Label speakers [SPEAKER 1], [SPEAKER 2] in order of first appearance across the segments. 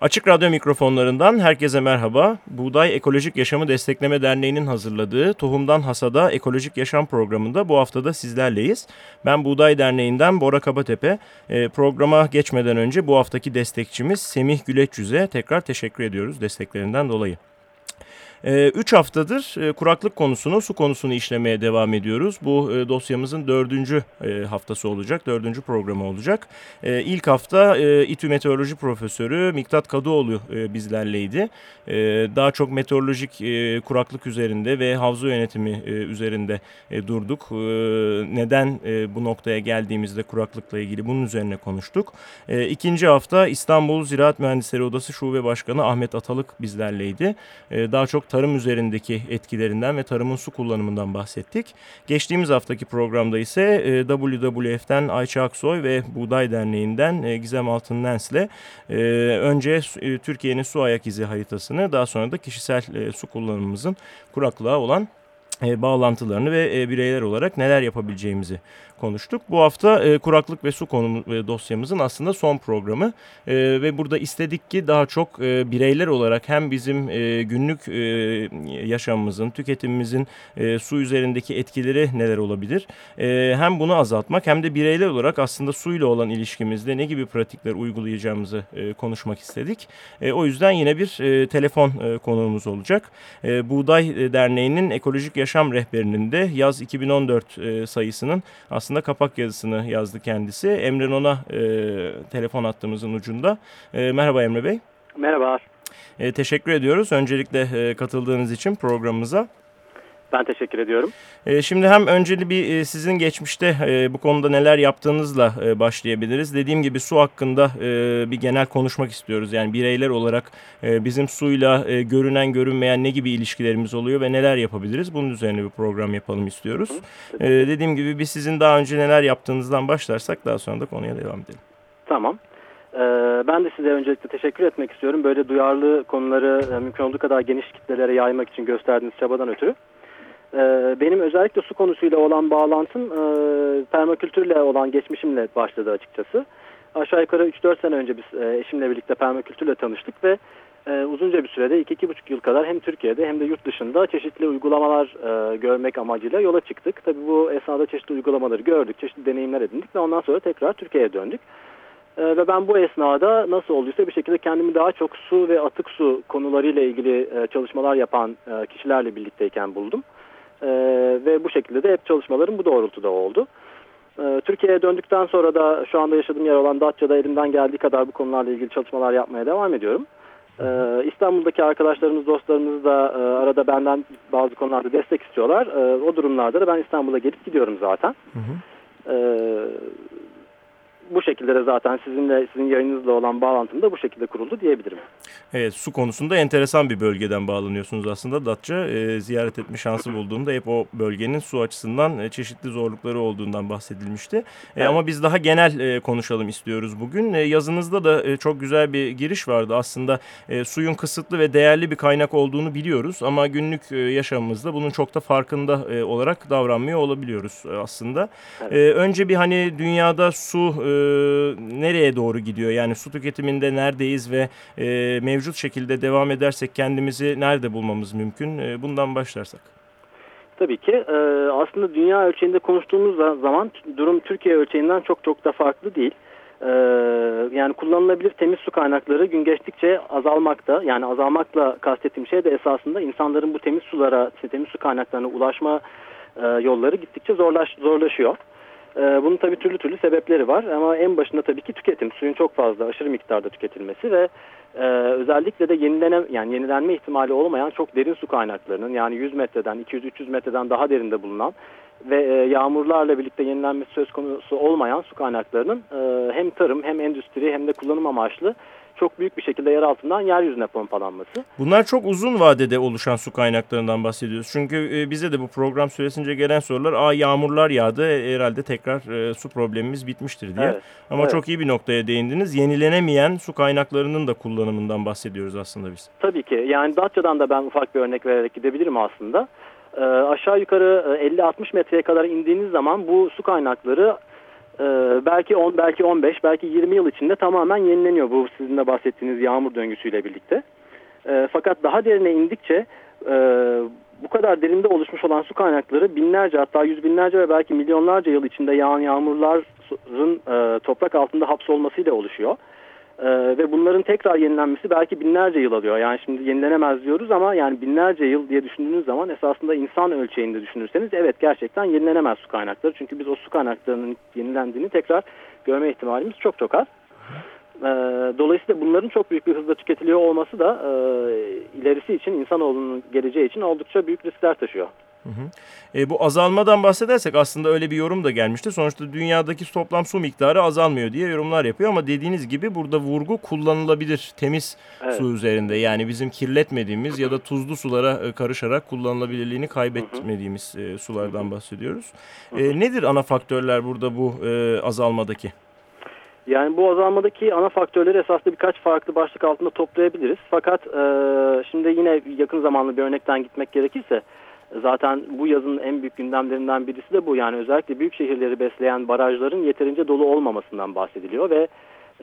[SPEAKER 1] Açık Radyo mikrofonlarından herkese merhaba. Buğday Ekolojik Yaşamı Destekleme Derneği'nin hazırladığı Tohumdan Hasada Ekolojik Yaşam programında bu haftada sizlerleyiz. Ben Buğday Derneği'nden Bora Kabatepe. E, programa geçmeden önce bu haftaki destekçimiz Semih Güleç tekrar teşekkür ediyoruz desteklerinden dolayı. 3 ee, haftadır e, kuraklık konusunu, su konusunu işlemeye devam ediyoruz. Bu e, dosyamızın dördüncü e, haftası olacak, dördüncü programı olacak. İlk hafta İTÜ Meteoroloji Profesörü Miktat Kadıoğlu bizlerleydi. Daha çok meteorolojik kuraklık üzerinde ve havza yönetimi üzerinde durduk. Neden bu noktaya geldiğimizde kuraklıkla ilgili bunun üzerine konuştuk. İkinci hafta İstanbul Ziraat Mühendisleri Odası Şube Başkanı Ahmet Atalık bizlerleydi. Daha çok tarım üzerindeki etkilerinden ve tarımın su kullanımından bahsettik. Geçtiğimiz haftaki programda ise e, WWF'den Ayça Aksoy ve Buğday Derneği'nden e, Gizem Altınlens'le e, önce Türkiye'nin su ayak izi haritasını daha sonra da kişisel su kullanımımızın kuraklığa olan bağlantılarını ve bireyler olarak neler yapabileceğimizi konuştuk. Bu hafta e, kuraklık ve su konu e, dosyamızın aslında son programı e, ve burada istedik ki daha çok e, bireyler olarak hem bizim e, günlük e, yaşamımızın, tüketimimizin e, su üzerindeki etkileri neler olabilir? E, hem bunu azaltmak hem de bireyler olarak aslında suyla olan ilişkimizde ne gibi pratikler uygulayacağımızı e, konuşmak istedik. E, o yüzden yine bir e, telefon e, konuğumuz olacak. E, Buğday Derneği'nin Ekolojik Yaşam Rehberinin de yaz 2014 e, sayısının aslında aslında kapak yazısını yazdı kendisi. Emre Non'a e, telefon attığımızın ucunda. E, merhaba Emre Bey.
[SPEAKER 2] Merhaba.
[SPEAKER 1] E, teşekkür ediyoruz öncelikle e, katıldığınız için programımıza.
[SPEAKER 2] Ben teşekkür ediyorum.
[SPEAKER 1] E, şimdi hem önceli bir e, sizin geçmişte e, bu konuda neler yaptığınızla başlayabiliriz. Dediğim gibi su hakkında bir genel konuşmak istiyoruz. Yani bireyler olarak bizim suyla görünen görünmeyen ne gibi ilişkilerimiz oluyor ve neler yapabiliriz? Bunun üzerine bir program yapalım istiyoruz. Hı, dediğim gibi biz sizin daha önce neler yaptığınızdan başlarsak daha sonra da konuya devam edelim.
[SPEAKER 2] Tamam. Ben de size öncelikle teşekkür etmek istiyorum. Böyle duyarlı konuları mümkün olduğu kadar geniş kitlelere yaymak için gösterdiğiniz çabadan ötürü. Ee, benim özellikle su konusuyla olan bağlantım e, permakültürle olan geçmişimle başladı açıkçası. Aşağı yukarı 3-4 sene önce biz e, eşimle birlikte permakültürle tanıştık ve e, uzunca bir sürede 2-2,5 yıl kadar hem Türkiye'de hem de yurt dışında çeşitli uygulamalar görmek amacıyla yola çıktık. Tabii bu esnada çeşitli uygulamaları gördük, çeşitli deneyimler edindik ve ondan sonra tekrar Türkiye'ye döndük. ve ben bu esnada nasıl olduysa bir şekilde kendimi daha çok su ve atık su konularıyla ilgili çalışmalar yapan kişilerle birlikteyken buldum. E, ve bu şekilde de hep çalışmalarım bu doğrultuda oldu. E, Türkiye'ye döndükten sonra da şu anda yaşadığım yer olan Datça'da elimden geldiği kadar bu konularla ilgili çalışmalar yapmaya devam ediyorum. Ee, İstanbul'daki arkadaşlarımız, dostlarımız da e, arada benden bazı konularda destek istiyorlar. E, o durumlarda da ben İstanbul'a gelip gidiyorum zaten. Hı hı. E, bu şekilde de zaten sizinle sizin yayınınızla olan bağlantım da bu şekilde kuruldu diyebilirim.
[SPEAKER 1] Evet su konusunda enteresan bir bölgeden bağlanıyorsunuz aslında Datça. E, ziyaret etme şansı bulduğumda hep o bölgenin su açısından e, çeşitli zorlukları olduğundan bahsedilmişti. E, evet. Ama biz daha genel e, konuşalım istiyoruz bugün. E, yazınızda da e, çok güzel bir giriş vardı. Aslında e, suyun kısıtlı ve değerli bir kaynak olduğunu biliyoruz ama günlük e, yaşamımızda bunun çok da farkında e, olarak davranmıyor olabiliyoruz e, aslında. Evet. E, önce bir hani dünyada su e, nereye doğru gidiyor? Yani su tüketiminde neredeyiz ve e, mevcut şekilde devam edersek kendimizi nerede bulmamız mümkün? E, bundan başlarsak.
[SPEAKER 2] Tabii ki. E, aslında dünya ölçeğinde konuştuğumuz zaman durum Türkiye ölçeğinden çok çok da farklı değil. E, yani kullanılabilir temiz su kaynakları gün geçtikçe azalmakta. Yani azalmakla kastettiğim şey de esasında insanların bu temiz sulara, temiz su kaynaklarına ulaşma e, yolları gittikçe zorlaş, zorlaşıyor. Ee, bunun tabii türlü türlü sebepleri var ama en başında tabii ki tüketim. Suyun çok fazla aşırı miktarda tüketilmesi ve e, özellikle de yenilene, yani yenilenme ihtimali olmayan çok derin su kaynaklarının yani 100 metreden 200-300 metreden daha derinde bulunan ve e, yağmurlarla birlikte yenilenmesi söz konusu olmayan su kaynaklarının e, hem tarım hem endüstri hem de kullanım amaçlı çok büyük bir şekilde yer altından yeryüzüne pompalanması.
[SPEAKER 1] Bunlar çok uzun vadede oluşan su kaynaklarından bahsediyoruz. Çünkü e, bize de bu program süresince gelen sorular aa yağmurlar yağdı e, herhalde tekrar e, su problemimiz bitmiştir diye. Evet, Ama evet. çok iyi bir noktaya değindiniz. Yenilenemeyen su kaynaklarının da kullanımından bahsediyoruz aslında biz.
[SPEAKER 2] Tabii ki. Yani Datça'dan da ben ufak bir örnek vererek gidebilirim aslında. E, aşağı yukarı 50-60 metreye kadar indiğiniz zaman bu su kaynakları e, belki 10, belki 15, belki 20 yıl içinde tamamen yenileniyor bu sizin de bahsettiğiniz yağmur döngüsüyle birlikte. E, fakat daha derine indikçe e, bu kadar derinde oluşmuş olan su kaynakları binlerce hatta yüz binlerce ve belki milyonlarca yıl içinde yağan yağmurların e, toprak altında hapsolmasıyla oluşuyor. Ee, ve bunların tekrar yenilenmesi belki binlerce yıl alıyor. Yani şimdi yenilenemez diyoruz ama yani binlerce yıl diye düşündüğünüz zaman esasında insan ölçeğinde düşünürseniz evet gerçekten yenilenemez su kaynakları. Çünkü biz o su kaynaklarının yenilendiğini tekrar görme ihtimalimiz çok çok az. Ee, dolayısıyla bunların çok büyük bir hızla tüketiliyor olması da e, ilerisi için insanoğlunun geleceği için oldukça büyük riskler taşıyor. Hı
[SPEAKER 1] hı. E, bu azalmadan bahsedersek aslında öyle bir yorum da gelmişti. Sonuçta dünyadaki toplam su miktarı azalmıyor diye yorumlar yapıyor ama dediğiniz gibi burada vurgu kullanılabilir temiz evet. su üzerinde. Yani bizim kirletmediğimiz ya da tuzlu sulara e, karışarak kullanılabilirliğini kaybetmediğimiz hı hı. E, sulardan bahsediyoruz. Hı hı. E, nedir ana faktörler burada bu e, azalmadaki?
[SPEAKER 2] Yani bu azalmadaki ana faktörleri esasında birkaç farklı başlık altında toplayabiliriz. Fakat e, şimdi yine yakın zamanlı bir örnekten gitmek gerekirse Zaten bu yazın en büyük gündemlerinden birisi de bu. Yani özellikle büyük şehirleri besleyen barajların yeterince dolu olmamasından bahsediliyor ve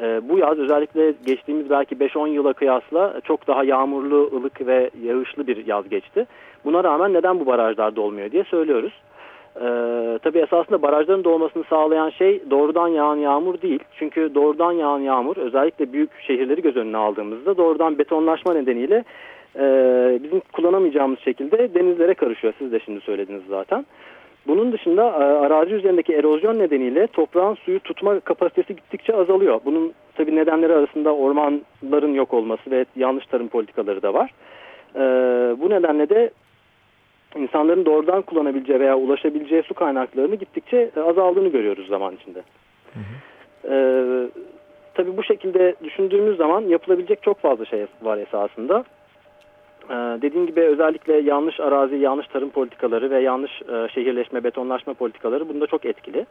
[SPEAKER 2] e, bu yaz özellikle geçtiğimiz belki 5-10 yıla kıyasla çok daha yağmurlu, ılık ve yağışlı bir yaz geçti. Buna rağmen neden bu barajlar dolmuyor diye söylüyoruz. Ee, tabii esasında barajların dolmasını sağlayan şey doğrudan yağan yağmur değil. Çünkü doğrudan yağan yağmur özellikle büyük şehirleri göz önüne aldığımızda doğrudan betonlaşma nedeniyle e, bizim kullanamayacağımız şekilde denizlere karışıyor. Siz de şimdi söylediniz zaten. Bunun dışında e, arazi üzerindeki erozyon nedeniyle toprağın suyu tutma kapasitesi gittikçe azalıyor. Bunun tabi nedenleri arasında ormanların yok olması ve yanlış tarım politikaları da var. E, bu nedenle de insanların doğrudan kullanabileceği veya ulaşabileceği su kaynaklarını gittikçe azaldığını görüyoruz zaman içinde. Hı hı. E, tabii bu şekilde düşündüğümüz zaman yapılabilecek çok fazla şey var esasında. Ee, dediğim gibi özellikle yanlış arazi, yanlış tarım politikaları ve yanlış e, şehirleşme, betonlaşma politikaları bunda çok etkili.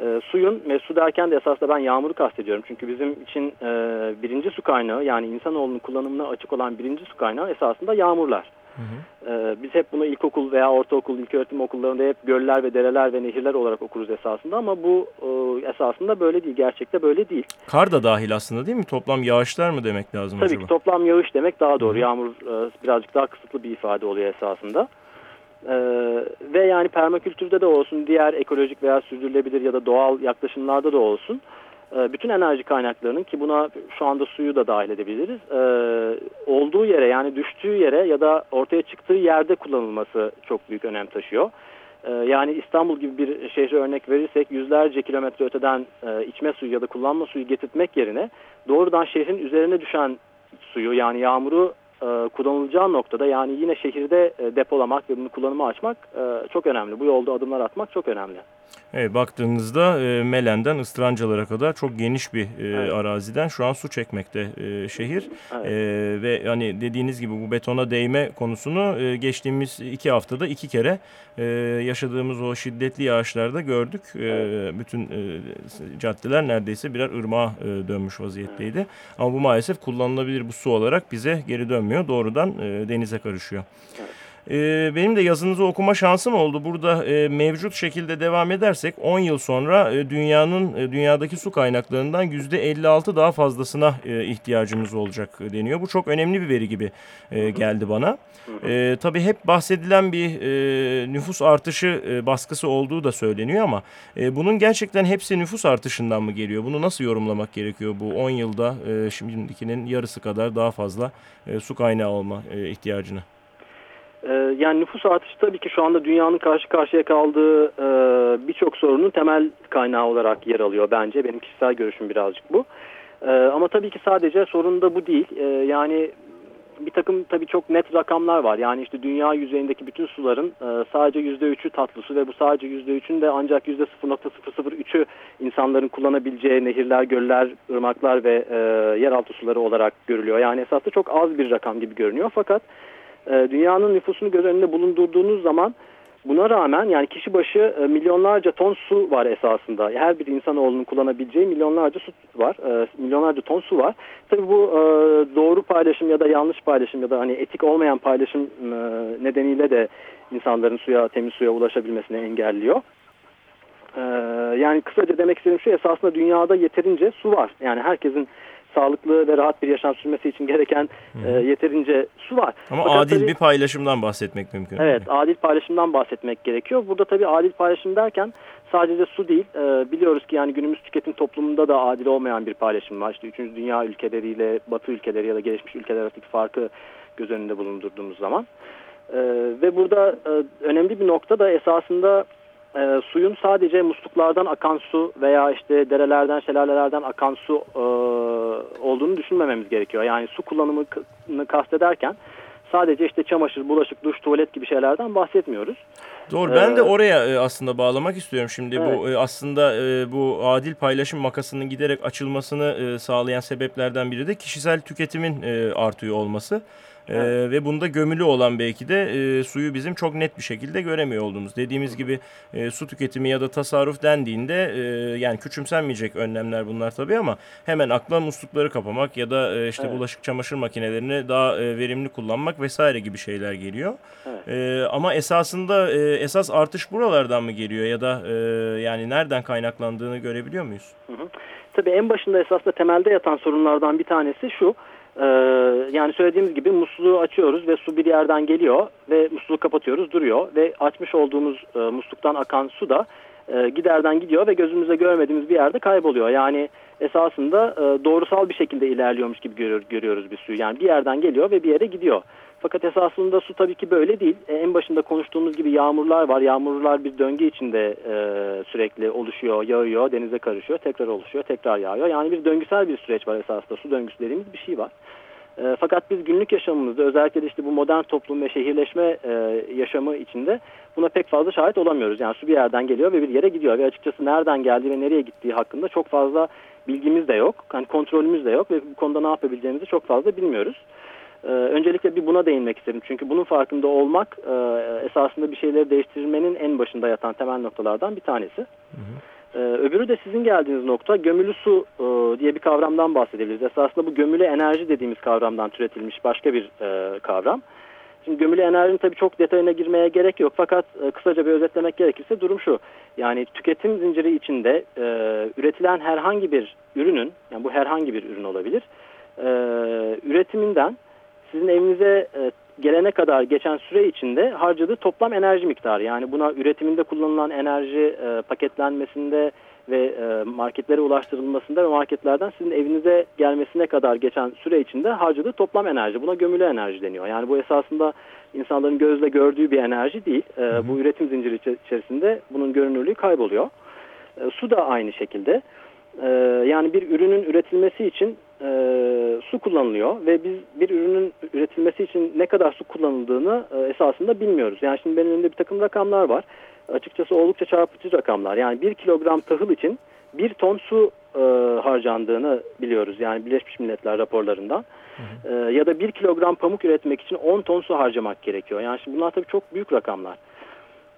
[SPEAKER 2] E, suyun ve su derken de esasında ben yağmuru kastediyorum. Çünkü bizim için e, birinci su kaynağı yani insanoğlunun kullanımına açık olan birinci su kaynağı esasında yağmurlar. Hı hı. Ee, biz hep bunu ilkokul veya ortaokul, ilköğretim okullarında hep göller ve dereler ve nehirler olarak okuruz esasında ama bu e, esasında böyle değil. Gerçekte böyle değil.
[SPEAKER 1] Kar da dahil aslında değil mi? Toplam yağışlar mı demek lazım
[SPEAKER 2] Tabii
[SPEAKER 1] acaba?
[SPEAKER 2] ki toplam yağış demek daha doğru. Hı hı. Yağmur e, birazcık daha kısıtlı bir ifade oluyor esasında. Ee, ve yani permakültürde de olsun, diğer ekolojik veya sürdürülebilir ya da doğal yaklaşımlarda da olsun bütün enerji kaynaklarının ki buna şu anda suyu da dahil edebiliriz e, olduğu yere yani düştüğü yere ya da ortaya çıktığı yerde kullanılması çok büyük önem taşıyor. E, yani İstanbul gibi bir şehre örnek verirsek yüzlerce kilometre öteden e, içme suyu ya da kullanma suyu getirtmek yerine doğrudan şehrin üzerine düşen suyu yani yağmuru e, kullanılacağı noktada yani yine şehirde e, depolamak ve bunu kullanıma açmak çok önemli. Bu yolda adımlar atmak çok önemli.
[SPEAKER 1] Evet, baktığınızda e, Melen'den Istrancalara kadar çok geniş bir e, evet. araziden şu an su çekmekte e, şehir. Evet. E, ve hani dediğiniz gibi bu betona değme konusunu e, geçtiğimiz iki haftada iki kere e, yaşadığımız o şiddetli yağışlarda gördük. E, evet. Bütün e, caddeler neredeyse birer ırmağa e, dönmüş vaziyetteydi. Evet. Ama bu maalesef kullanılabilir bu su olarak bize geri dönmüyor. Doğrudan e, denize karışıyor. Evet. Ee, benim de yazınızı okuma şansım oldu. Burada e, mevcut şekilde devam edersek 10 yıl sonra e, dünyanın e, dünyadaki su kaynaklarından %56 daha fazlasına ihtiyacımız olacak deniyor. Bu çok önemli bir veri gibi geldi bana. E, tabii hep bahsedilen bir nüfus artışı baskısı olduğu da söyleniyor ama bunun gerçekten hepsi nüfus artışından mı geliyor? Bunu nasıl yorumlamak gerekiyor bu 10 yılda şimdikinin yarısı kadar daha fazla su kaynağı olma ihtiyacını?
[SPEAKER 2] Ee, yani nüfus artışı tabii ki şu anda dünyanın karşı karşıya kaldığı e, birçok sorunun temel kaynağı olarak yer alıyor bence. Benim kişisel görüşüm birazcık bu. Ee, ama tabii ki sadece sorun da bu değil. Ee, yani bir takım tabii çok net rakamlar var. Yani işte dünya yüzeyindeki bütün suların e, sadece %3'ü tatlı su ve bu sadece %3'ün de ancak %0.003'ü insanların kullanabileceği nehirler, göller, ırmaklar ve e, yeraltı suları olarak görülüyor. Yani esasında çok az bir rakam gibi görünüyor fakat e, dünyanın nüfusunu göz önünde bulundurduğunuz zaman buna rağmen yani kişi başı e, milyonlarca ton su var esasında. Her bir insanoğlunun kullanabileceği milyonlarca su var. E, milyonlarca ton su var. Tabii bu doğru paylaşım ya da yanlış paylaşım ya da hani etik olmayan paylaşım nedeniyle de insanların suya, temiz suya ulaşabilmesini engelliyor. Yani kısaca demek istediğim şey esasında dünyada yeterince su var. Yani herkesin sağlıklı ve rahat bir yaşam sürmesi için gereken e, yeterince su var.
[SPEAKER 1] Ama Fakat adil tabii, bir paylaşımdan bahsetmek mümkün.
[SPEAKER 2] Evet, adil paylaşımdan bahsetmek gerekiyor. Burada tabii adil paylaşım derken sadece su değil, e, biliyoruz ki yani günümüz tüketim toplumunda da adil olmayan bir paylaşım var. İşte 3. dünya ülkeleriyle Batı ülkeleri ya da gelişmiş ülkeler arasındaki farkı göz önünde bulundurduğumuz zaman. E, ve burada e, önemli bir nokta da esasında e, suyun sadece musluklardan akan su veya işte derelerden, şelalelerden akan su e, olduğunu düşünmememiz gerekiyor. Yani su kullanımını kastederken sadece işte çamaşır, bulaşık, duş, tuvalet gibi şeylerden bahsetmiyoruz.
[SPEAKER 1] Doğru. Ben ee, de oraya e, aslında bağlamak istiyorum şimdi. Evet. Bu e, aslında e, bu adil paylaşım makasının giderek açılmasını sağlayan sebeplerden biri de kişisel tüketimin artıyor olması. Evet. ve bunda gömülü olan belki de e, suyu bizim çok net bir şekilde göremiyor olduğumuz. Dediğimiz gibi e, su tüketimi ya da tasarruf dendiğinde e, yani küçümsenmeyecek önlemler bunlar tabii ama hemen akla muslukları kapamak ya da e, işte evet. bulaşık çamaşır makinelerini daha e, verimli kullanmak vesaire gibi şeyler geliyor. Evet. E, ama esasında e, esas artış buralardan mı geliyor ya da e, yani nereden kaynaklandığını görebiliyor muyuz?
[SPEAKER 2] Hı hı. Tabii en başında esasında temelde yatan sorunlardan bir tanesi şu. Ee, yani söylediğimiz gibi musluğu açıyoruz ve su bir yerden geliyor ve musluğu kapatıyoruz duruyor ve açmış olduğumuz e, musluktan akan su da e, giderden gidiyor ve gözümüze görmediğimiz bir yerde kayboluyor. Yani esasında e, doğrusal bir şekilde ilerliyormuş gibi görüyor, görüyoruz bir suyu. Yani bir yerden geliyor ve bir yere gidiyor. Fakat esasında su tabii ki böyle değil. E, en başında konuştuğumuz gibi yağmurlar var. Yağmurlar bir döngü içinde e, sürekli oluşuyor, yağıyor, denize karışıyor, tekrar oluşuyor, tekrar yağıyor. Yani bir döngüsel bir süreç var esasında. Su döngüsü dediğimiz bir şey var. E, fakat biz günlük yaşamımızda özellikle de işte bu modern toplum ve şehirleşme e, yaşamı içinde buna pek fazla şahit olamıyoruz. Yani su bir yerden geliyor ve bir yere gidiyor ve açıkçası nereden geldiği ve nereye gittiği hakkında çok fazla bilgimiz de yok. Yani kontrolümüz de yok ve bu konuda ne yapabileceğimizi çok fazla bilmiyoruz. Ee, öncelikle bir buna değinmek istedim. Çünkü bunun farkında olmak e, esasında bir şeyleri değiştirmenin en başında yatan temel noktalardan bir tanesi. Hı hı. Ee, öbürü de sizin geldiğiniz nokta gömülü su e, diye bir kavramdan bahsedebiliriz. Esasında bu gömülü enerji dediğimiz kavramdan türetilmiş başka bir e, kavram. Şimdi gömülü enerjinin tabii çok detayına girmeye gerek yok. Fakat e, kısaca bir özetlemek gerekirse durum şu. Yani tüketim zinciri içinde e, üretilen herhangi bir ürünün, yani bu herhangi bir ürün olabilir, e, üretiminden sizin evinize e, gelene kadar geçen süre içinde harcadığı toplam enerji miktarı. Yani buna üretiminde kullanılan enerji e, paketlenmesinde ve e, marketlere ulaştırılmasında ve marketlerden sizin evinize gelmesine kadar geçen süre içinde harcadığı toplam enerji. Buna gömülü enerji deniyor. Yani bu esasında insanların gözle gördüğü bir enerji değil. E, hı hı. Bu üretim zinciri içerisinde bunun görünürlüğü kayboluyor. E, su da aynı şekilde. E, yani bir ürünün üretilmesi için e, su kullanılıyor ve biz bir ürünün üretilmesi için ne kadar su kullanıldığını e, esasında bilmiyoruz. Yani şimdi benim elimde bir takım rakamlar var. Açıkçası oldukça çarpıcı rakamlar. Yani bir kilogram tahıl için bir ton su e, harcandığını biliyoruz. Yani Birleşmiş Milletler raporlarından. Hı hı. E, ya da bir kilogram pamuk üretmek için 10 ton su harcamak gerekiyor. Yani şimdi bunlar tabii çok büyük rakamlar.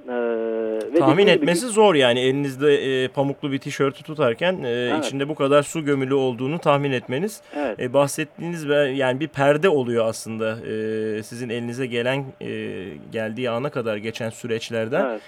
[SPEAKER 1] Ee, Tahmin etmesi gibi... zor yani elinizde e, pamuklu bir tişörtü tutarken e, evet. içinde bu kadar su gömülü olduğunu tahmin etmeniz. Evet. E, bahsettiğiniz yani bir perde oluyor aslında e, sizin elinize gelen e, geldiği ana kadar geçen süreçlerden evet.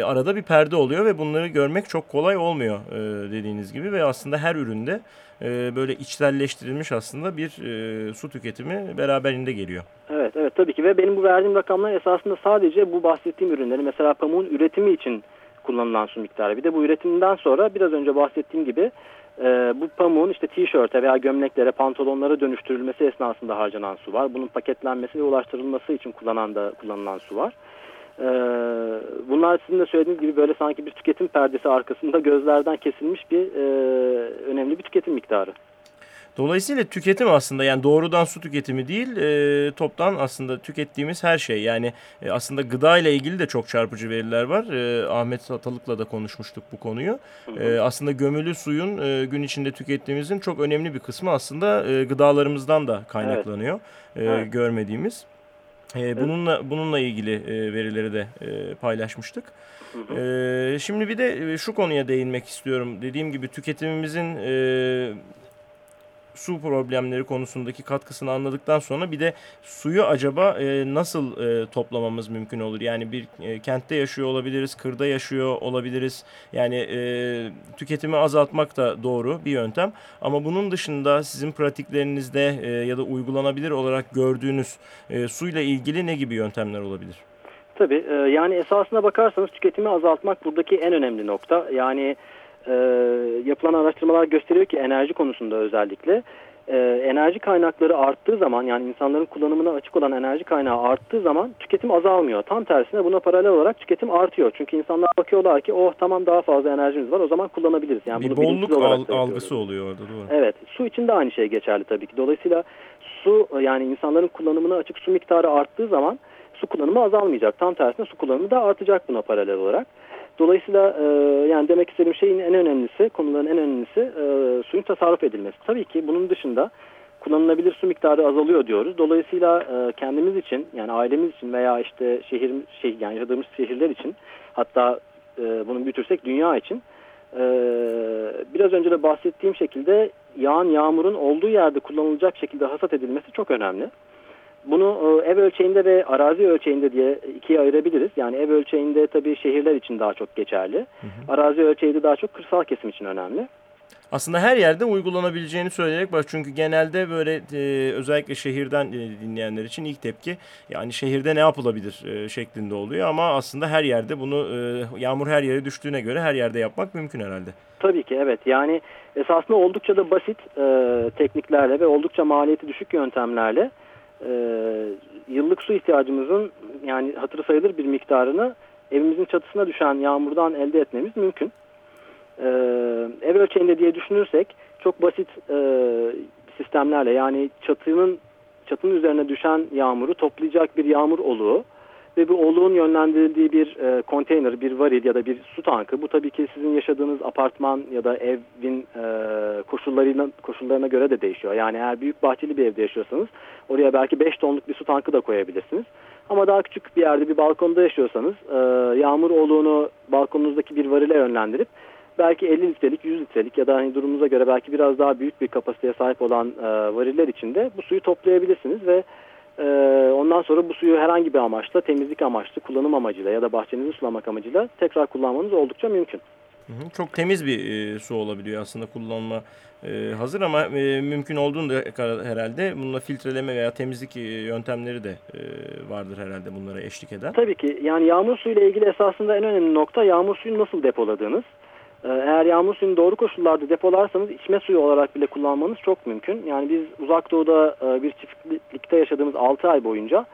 [SPEAKER 1] e, arada bir perde oluyor ve bunları görmek çok kolay olmuyor e, dediğiniz gibi ve aslında her üründe e, böyle içselleştirilmiş aslında bir e, su tüketimi beraberinde geliyor.
[SPEAKER 2] Evet, evet tabii ki ve benim bu verdiğim rakamlar esasında sadece bu bahsettiğim ürünleri mesela pamuğun üretimi için kullanılan su miktarı. Bir de bu üretimden sonra biraz önce bahsettiğim gibi e, bu pamuğun işte tişörte veya gömleklere, pantolonlara dönüştürülmesi esnasında harcanan su var. Bunun paketlenmesi ve ulaştırılması için kullanan da kullanılan su var. E, bunlar sizin de söylediğiniz gibi böyle sanki bir tüketim perdesi arkasında gözlerden kesilmiş bir e, önemli bir tüketim miktarı.
[SPEAKER 1] Dolayısıyla tüketim aslında yani doğrudan su tüketimi değil e, toptan aslında tükettiğimiz her şey. Yani e, aslında gıda ile ilgili de çok çarpıcı veriler var. E, Ahmet Atalık'la da konuşmuştuk bu konuyu. E, aslında gömülü suyun e, gün içinde tükettiğimizin çok önemli bir kısmı aslında e, gıdalarımızdan da kaynaklanıyor. Evet. E, evet. Görmediğimiz. E, bununla bununla ilgili e, verileri de e, paylaşmıştık. Hı hı. E, şimdi bir de şu konuya değinmek istiyorum. Dediğim gibi tüketimimizin e, su problemleri konusundaki katkısını anladıktan sonra bir de suyu acaba e, nasıl e, toplamamız mümkün olur? Yani bir e, kentte yaşıyor olabiliriz, kırda yaşıyor olabiliriz. Yani e, tüketimi azaltmak da doğru bir yöntem. Ama bunun dışında sizin pratiklerinizde e, ya da uygulanabilir olarak gördüğünüz e, suyla ilgili ne gibi yöntemler olabilir?
[SPEAKER 2] Tabii e, yani esasına bakarsanız tüketimi azaltmak buradaki en önemli nokta. Yani e, yapılan araştırmalar gösteriyor ki enerji konusunda özellikle e, enerji kaynakları arttığı zaman yani insanların kullanımına açık olan enerji kaynağı arttığı zaman tüketim azalmıyor. Tam tersine buna paralel olarak tüketim artıyor. Çünkü insanlar bakıyorlar ki oh tamam daha fazla enerjimiz var o zaman kullanabiliriz.
[SPEAKER 1] Yani bir bolluk al, algısı oluyor orada doğru.
[SPEAKER 2] Evet su için de aynı şey geçerli tabii ki. Dolayısıyla su yani insanların kullanımına açık su miktarı arttığı zaman su kullanımı azalmayacak. Tam tersine su kullanımı da artacak buna paralel olarak. Dolayısıyla e, yani demek istediğim şeyin en önemlisi, konuların en önemlisi e, suyun tasarruf edilmesi. Tabii ki bunun dışında kullanılabilir su miktarı azalıyor diyoruz. Dolayısıyla e, kendimiz için yani ailemiz için veya işte şehir şey yani yaşadığımız şehirler için hatta e, bunu büyütürsek dünya için e, biraz önce de bahsettiğim şekilde yağan yağmurun olduğu yerde kullanılacak şekilde hasat edilmesi çok önemli. Bunu e, ev ölçeğinde ve arazi ölçeğinde diye ikiye ayırabiliriz. Yani ev ölçeğinde tabii şehirler için daha çok geçerli. Hı hı. Arazi ölçeğinde daha çok kırsal kesim için önemli.
[SPEAKER 1] Aslında her yerde uygulanabileceğini söyleyerek bak çünkü genelde böyle e, özellikle şehirden e, dinleyenler için ilk tepki yani şehirde ne yapılabilir e, şeklinde oluyor ama aslında her yerde bunu e, yağmur her yere düştüğüne göre her yerde yapmak mümkün herhalde.
[SPEAKER 2] Tabii ki evet yani esasında oldukça da basit e, tekniklerle ve oldukça maliyeti düşük yöntemlerle e, yıllık su ihtiyacımızın yani hatırı sayılır bir miktarını evimizin çatısına düşen yağmurdan elde etmemiz mümkün. E, ev ölçeğinde diye düşünürsek çok basit e, sistemlerle yani çatının çatının üzerine düşen yağmuru toplayacak bir yağmur oluğu ve bu oluğun yönlendirildiği bir e, konteyner, bir varil ya da bir su tankı. Bu tabii ki sizin yaşadığınız apartman ya da evin e, koşullarına, koşullarına göre de değişiyor. Yani eğer büyük bahçeli bir evde yaşıyorsanız oraya belki 5 tonluk bir su tankı da koyabilirsiniz. Ama daha küçük bir yerde bir balkonda yaşıyorsanız e, yağmur oluğunu balkonunuzdaki bir varile yönlendirip belki 50 litrelik, 100 litrelik ya da hani durumunuza göre belki biraz daha büyük bir kapasiteye sahip olan e, variller içinde bu suyu toplayabilirsiniz ve ee, ondan sonra bu suyu herhangi bir amaçla, temizlik amaçlı, kullanım amacıyla ya da bahçenizi sulamak amacıyla tekrar kullanmanız oldukça mümkün.
[SPEAKER 1] Çok temiz bir e, su olabiliyor aslında kullanma e, hazır ama e, mümkün olduğunda herhalde bununla filtreleme veya temizlik e, yöntemleri de e, vardır herhalde bunlara eşlik eden.
[SPEAKER 2] Tabii ki yani yağmur suyu ile ilgili esasında en önemli nokta yağmur suyunu nasıl depoladığınız. Ee, eğer yağmur suyunu doğru koşullarda depolarsanız içme suyu olarak bile kullanmanız çok mümkün. Yani biz uzak doğuda e, bir çiftlikte yaşadığımız 6 ay boyunca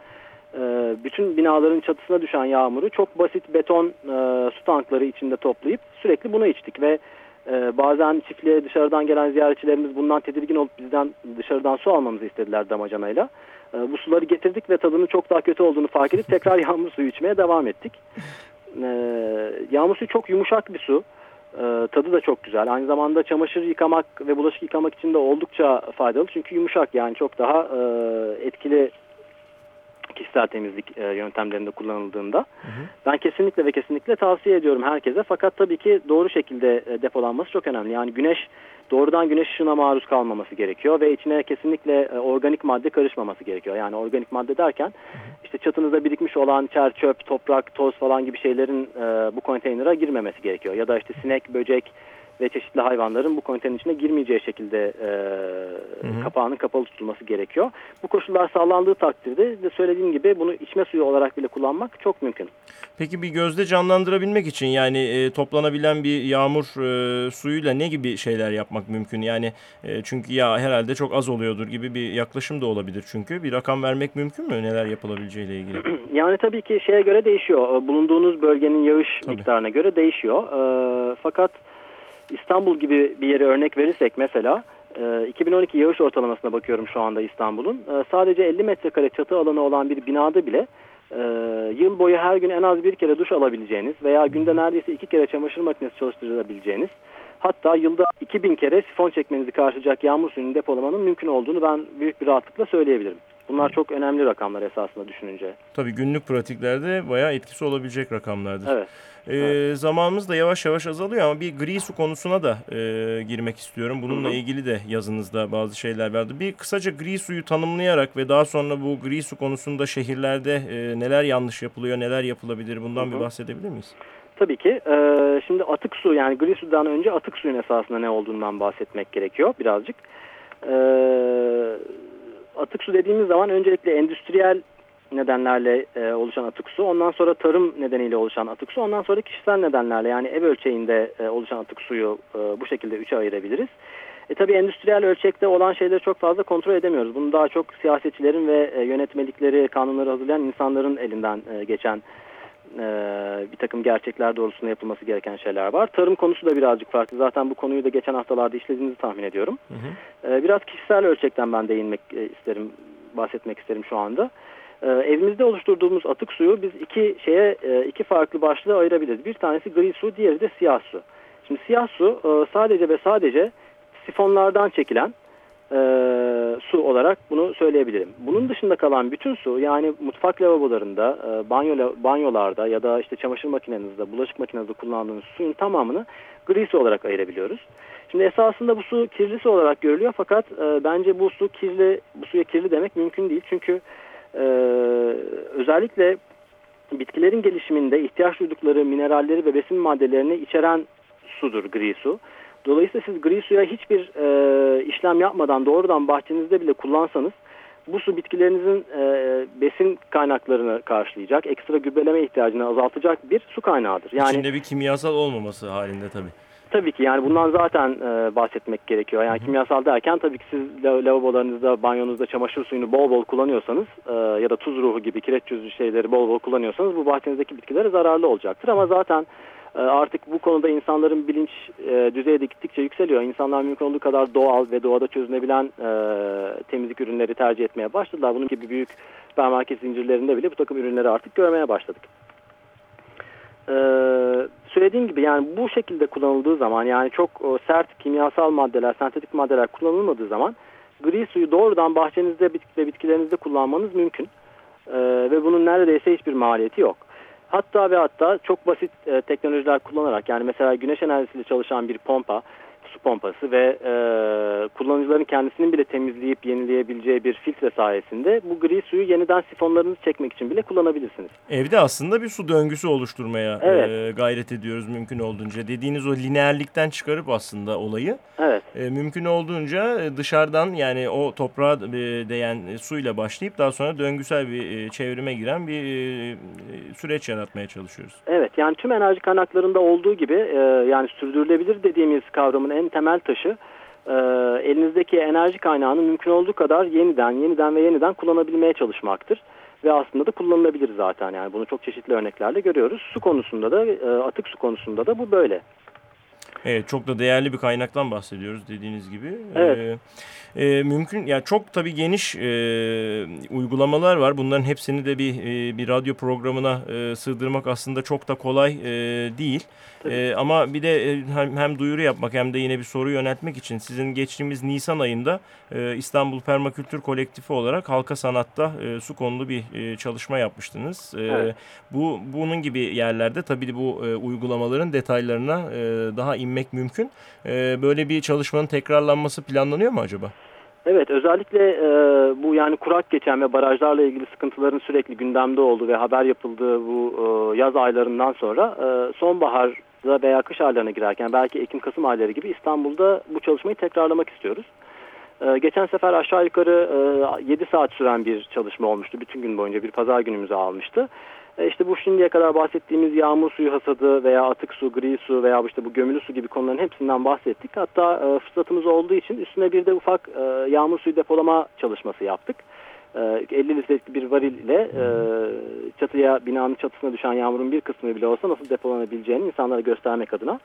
[SPEAKER 2] e, bütün binaların çatısına düşen yağmuru çok basit beton e, su tankları içinde toplayıp sürekli bunu içtik ve bazen çiftliğe dışarıdan gelen ziyaretçilerimiz bundan tedirgin olup bizden dışarıdan su almamızı istediler damacanayla. Bu suları getirdik ve tadının çok daha kötü olduğunu fark edip tekrar yağmur suyu içmeye devam ettik. Yağmur suyu çok yumuşak bir su. E, tadı da çok güzel. Aynı zamanda çamaşır yıkamak ve bulaşık yıkamak için de oldukça faydalı. Çünkü yumuşak yani çok daha e, etkili kişisel temizlik e, yöntemlerinde kullanıldığında. Hı hı. Ben kesinlikle ve kesinlikle tavsiye ediyorum herkese. Fakat tabii ki doğru şekilde e, depolanması çok önemli. Yani güneş doğrudan güneş ışığına maruz kalmaması gerekiyor ve içine kesinlikle e, organik madde karışmaması gerekiyor. Yani organik madde derken işte çatınızda birikmiş olan çer, çöp, toprak, toz falan gibi şeylerin e, bu konteynere girmemesi gerekiyor. Ya da işte sinek, böcek ve çeşitli hayvanların bu konteynerin içine girmeyeceği şekilde e, hı hı. kapağının kapalı tutulması gerekiyor. Bu koşullar sağlandığı takdirde de söylediğim gibi bunu içme suyu olarak bile kullanmak çok mümkün.
[SPEAKER 1] Peki bir gözde canlandırabilmek için yani e, toplanabilen bir yağmur e, suyuyla ne gibi şeyler yapmak mümkün? Yani e, çünkü ya herhalde çok az oluyordur gibi bir yaklaşım da olabilir çünkü. Bir rakam vermek mümkün mü neler yapılabileceğiyle ilgili?
[SPEAKER 2] Yani tabii ki şeye göre değişiyor. Bulunduğunuz bölgenin yağış tabii. miktarına göre değişiyor. E, fakat İstanbul gibi bir yere örnek verirsek mesela 2012 e, yağış ortalamasına bakıyorum şu anda İstanbul'un. E, sadece 50 metrekare çatı alanı olan bir binada bile e, yıl boyu her gün en az bir kere duş alabileceğiniz veya günde neredeyse iki kere çamaşır makinesi çalıştırabileceğiniz hatta yılda 2000 kere sifon çekmenizi karşılayacak yağmur suyunu depolamanın mümkün olduğunu ben büyük bir rahatlıkla söyleyebilirim. Bunlar çok önemli rakamlar esasında düşününce.
[SPEAKER 1] Tabii günlük pratiklerde bayağı etkisi olabilecek rakamlardır.
[SPEAKER 2] Evet.
[SPEAKER 1] Ee, evet. Zamanımız da yavaş yavaş azalıyor ama bir gri su konusuna da e, girmek istiyorum. Bununla Hı -hı. ilgili de yazınızda bazı şeyler vardı. Bir kısaca gri suyu tanımlayarak ve daha sonra bu gri su konusunda şehirlerde e, neler yanlış yapılıyor, neler yapılabilir bundan Hı -hı. bir bahsedebilir miyiz?
[SPEAKER 2] Tabii ki. Ee, şimdi atık su yani gri sudan önce atık suyun esasında ne olduğundan bahsetmek gerekiyor birazcık. Ee, atık su dediğimiz zaman öncelikle endüstriyel nedenlerle e, oluşan atık su, ondan sonra tarım nedeniyle oluşan atık su, ondan sonra kişisel nedenlerle yani ev ölçeğinde e, oluşan atık suyu e, bu şekilde üçe ayırabiliriz. E tabi endüstriyel ölçekte olan şeyleri çok fazla kontrol edemiyoruz. Bunu daha çok siyasetçilerin ve e, yönetmelikleri, kanunları hazırlayan insanların elinden e, geçen e, bir takım gerçekler doğrultusunda yapılması gereken şeyler var. Tarım konusu da birazcık farklı. Zaten bu konuyu da geçen haftalarda işlediğinizi tahmin ediyorum. Hı hı. E, biraz kişisel ölçekten ben değinmek e, isterim, bahsetmek isterim şu anda. E, evimizde oluşturduğumuz atık suyu biz iki şeye e, iki farklı başlığa ayırabiliriz. Bir tanesi gri su, diğeri de siyah su. Şimdi siyah su e, sadece ve sadece sifonlardan çekilen e, su olarak bunu söyleyebilirim. Bunun dışında kalan bütün su yani mutfak lavabolarında, e, banyo, banyolarda ya da işte çamaşır makinenizde, bulaşık makinenizde kullandığınız suyun tamamını gri su olarak ayırabiliyoruz. Şimdi esasında bu su kirli su olarak görülüyor fakat e, bence bu su kirli, bu suya kirli demek mümkün değil. Çünkü e, özellikle bitkilerin gelişiminde ihtiyaç duydukları mineralleri ve besin maddelerini içeren sudur gri su. Dolayısıyla siz gri suya hiçbir e, işlem yapmadan doğrudan bahçenizde bile kullansanız bu su bitkilerinizin e, besin kaynaklarını karşılayacak, ekstra gübreleme ihtiyacını azaltacak bir su kaynağıdır.
[SPEAKER 1] Yani İçinde bir kimyasal olmaması halinde tabii.
[SPEAKER 2] Tabii ki yani bundan zaten e, bahsetmek gerekiyor. Yani Hı kimyasal derken tabii ki siz lavabolarınızda, banyonuzda çamaşır suyunu bol bol kullanıyorsanız e, ya da tuz ruhu gibi kireç çözücü şeyleri bol bol kullanıyorsanız bu bahçenizdeki bitkilere zararlı olacaktır. Ama zaten artık bu konuda insanların bilinç e, düzeyi de gittikçe yükseliyor. İnsanlar mümkün olduğu kadar doğal ve doğada çözünebilen e, temizlik ürünleri tercih etmeye başladılar. Bunun gibi büyük süpermarket zincirlerinde bile bu takım ürünleri artık görmeye başladık. Ee, söylediğim gibi yani bu şekilde kullanıldığı zaman yani çok o, sert kimyasal maddeler, sentetik maddeler kullanılmadığı zaman gri suyu doğrudan bahçenizde ve bitkilerinizde kullanmanız mümkün. Ee, ve bunun neredeyse hiçbir maliyeti yok. Hatta ve hatta çok basit e, teknolojiler kullanarak yani mesela güneş enerjisiyle çalışan bir pompa, pompası ve e, kullanıcıların kendisinin bile temizleyip yenileyebileceği bir filtre sayesinde bu gri suyu yeniden sifonlarınızı çekmek için bile kullanabilirsiniz.
[SPEAKER 1] Evde aslında bir su döngüsü oluşturmaya evet. e, gayret ediyoruz mümkün olduğunca. Dediğiniz o lineerlikten çıkarıp aslında olayı evet. e, mümkün olduğunca e, dışarıdan yani o toprağa e, değen suyla başlayıp daha sonra döngüsel bir e, çevrime giren bir e, süreç yaratmaya çalışıyoruz.
[SPEAKER 2] Evet yani tüm enerji kaynaklarında olduğu gibi e, yani sürdürülebilir dediğimiz kavramın en temel taşı e, elinizdeki enerji kaynağını mümkün olduğu kadar yeniden, yeniden ve yeniden kullanabilmeye çalışmaktır. Ve aslında da kullanılabilir zaten yani bunu çok çeşitli örneklerle görüyoruz. Su konusunda da e, atık su konusunda da bu böyle.
[SPEAKER 1] Evet çok da değerli bir kaynaktan bahsediyoruz dediğiniz gibi. Evet. Ee, e, mümkün ya çok tabii geniş e, uygulamalar var. Bunların hepsini de bir e, bir radyo programına e, sığdırmak aslında çok da kolay e, değil. E, ama bir de e, hem, hem duyuru yapmak hem de yine bir soru yöneltmek için sizin geçtiğimiz Nisan ayında e, İstanbul Permakültür Kolektifi olarak halka sanatta e, su konulu bir e, çalışma yapmıştınız. E, evet. Bu bunun gibi yerlerde tabii bu e, uygulamaların detaylarına e, daha inmek mümkün. E, böyle bir çalışmanın tekrarlanması planlanıyor mu acaba?
[SPEAKER 2] Evet özellikle e, bu yani kurak geçen ve barajlarla ilgili sıkıntıların sürekli gündemde olduğu ve haber yapıldığı bu e, yaz aylarından sonra e, sonbaharda veya kış aylarına girerken belki Ekim-Kasım ayları gibi İstanbul'da bu çalışmayı tekrarlamak istiyoruz. E, geçen sefer aşağı yukarı e, 7 saat süren bir çalışma olmuştu. Bütün gün boyunca bir pazar günümüzü almıştı. E işte bu şimdiye kadar bahsettiğimiz yağmur suyu hasadı veya atık su, gri su veya işte bu gömülü su gibi konuların hepsinden bahsettik. Hatta e, fırsatımız olduğu için üstüne bir de ufak e, yağmur suyu depolama çalışması yaptık. E, 50 litrelik bir varil ile çatıya, binanın çatısına düşen yağmurun bir kısmı bile olsa nasıl depolanabileceğini insanlara göstermek adına.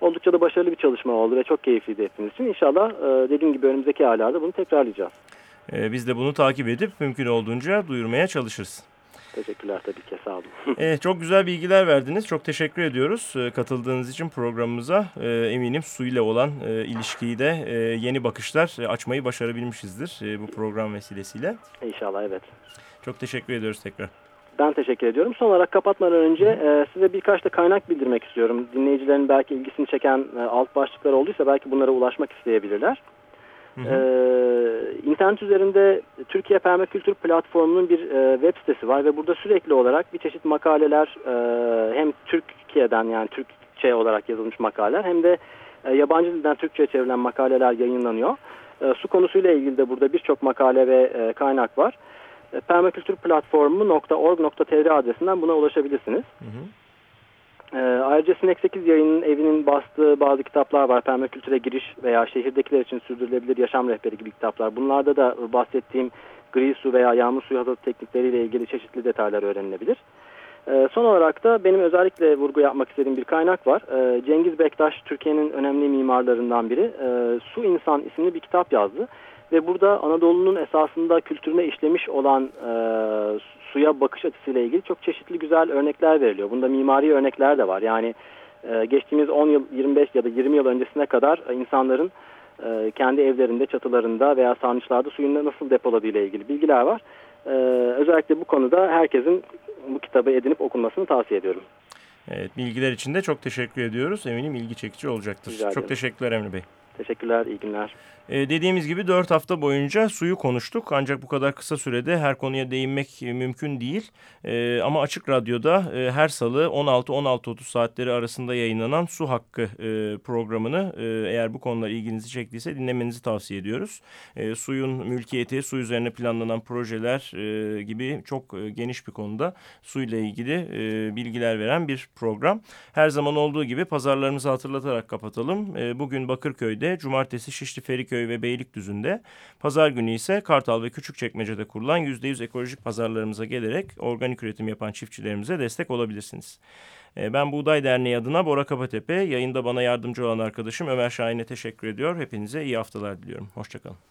[SPEAKER 2] Oldukça da başarılı bir çalışma oldu ve çok keyifliydi hepimiz için. İnşallah e, dediğim gibi önümüzdeki aylarda bunu tekrarlayacağız.
[SPEAKER 1] Biz de bunu takip edip mümkün olduğunca duyurmaya çalışırız.
[SPEAKER 2] Teşekkürler tabii ki sağ olun.
[SPEAKER 1] evet, çok güzel bilgiler verdiniz. Çok teşekkür ediyoruz katıldığınız için programımıza. Eminim su ile olan ilişkiyi de yeni bakışlar açmayı başarabilmişizdir bu program vesilesiyle.
[SPEAKER 2] İnşallah evet.
[SPEAKER 1] Çok teşekkür ediyoruz tekrar.
[SPEAKER 2] Ben teşekkür ediyorum. Son olarak kapatmadan önce e, size birkaç da kaynak bildirmek istiyorum. Dinleyicilerin belki ilgisini çeken e, alt başlıklar olduysa belki bunlara ulaşmak isteyebilirler. Hı hı. Ee, internet üzerinde Türkiye Permakültür Platformu'nun bir e, web sitesi var ve burada sürekli olarak bir çeşit makaleler e, hem Türkiye'den yani Türkçe olarak yazılmış makaleler hem de e, yabancı dilden Türkçe'ye çevrilen makaleler yayınlanıyor. E, su konusuyla ilgili de burada birçok makale ve e, kaynak var. E, permakültürplatformu.org.tr adresinden buna ulaşabilirsiniz. Hı hı. E, ayrıca Sinek 8 yayının evinin bastığı bazı kitaplar var. Permakültüre giriş veya şehirdekiler için sürdürülebilir yaşam rehberi gibi kitaplar. Bunlarda da bahsettiğim gri su veya yağmur suyu hazırlık teknikleriyle ilgili çeşitli detaylar öğrenilebilir. E, son olarak da benim özellikle vurgu yapmak istediğim bir kaynak var. E, Cengiz Bektaş, Türkiye'nin önemli mimarlarından biri. E, Su İnsan isimli bir kitap yazdı. Ve burada Anadolu'nun esasında kültürüne işlemiş olan e, suya bakış açısıyla ilgili çok çeşitli güzel örnekler veriliyor. Bunda mimari örnekler de var. Yani e, geçtiğimiz 10 yıl, 25 ya da 20 yıl öncesine kadar insanların e, kendi evlerinde, çatılarında veya sarnıçlarda suyunu nasıl depoladığı ile ilgili bilgiler var. E, özellikle bu konuda herkesin bu kitabı edinip okunmasını tavsiye ediyorum.
[SPEAKER 1] Evet, bilgiler için de çok teşekkür ediyoruz. Eminim ilgi çekici olacaktır. Çok teşekkürler Emre Bey.
[SPEAKER 2] Teşekkürler, iyi günler.
[SPEAKER 1] Ee, dediğimiz gibi 4 hafta boyunca suyu konuştuk. Ancak bu kadar kısa sürede her konuya değinmek mümkün değil. Ee, ama Açık Radyo'da e, her salı 16-16.30 saatleri arasında yayınlanan Su Hakkı e, programını e, eğer bu konular ilginizi çektiyse dinlemenizi tavsiye ediyoruz. E, suyun mülkiyeti, su üzerine planlanan projeler e, gibi çok e, geniş bir konuda suyla ilgili e, bilgiler veren bir program. Her zaman olduğu gibi pazarlarımızı hatırlatarak kapatalım. E, bugün Bakırköy'de, cumartesi Şişli Feriköy ve Beylikdüzü'nde. Pazar günü ise Kartal ve Küçükçekmece'de kurulan %100 ekolojik pazarlarımıza gelerek organik üretim yapan çiftçilerimize destek olabilirsiniz. Ee, ben Buğday Derneği adına Bora Kapatepe, yayında bana yardımcı olan arkadaşım Ömer Şahin'e teşekkür ediyor. Hepinize iyi haftalar diliyorum. Hoşçakalın.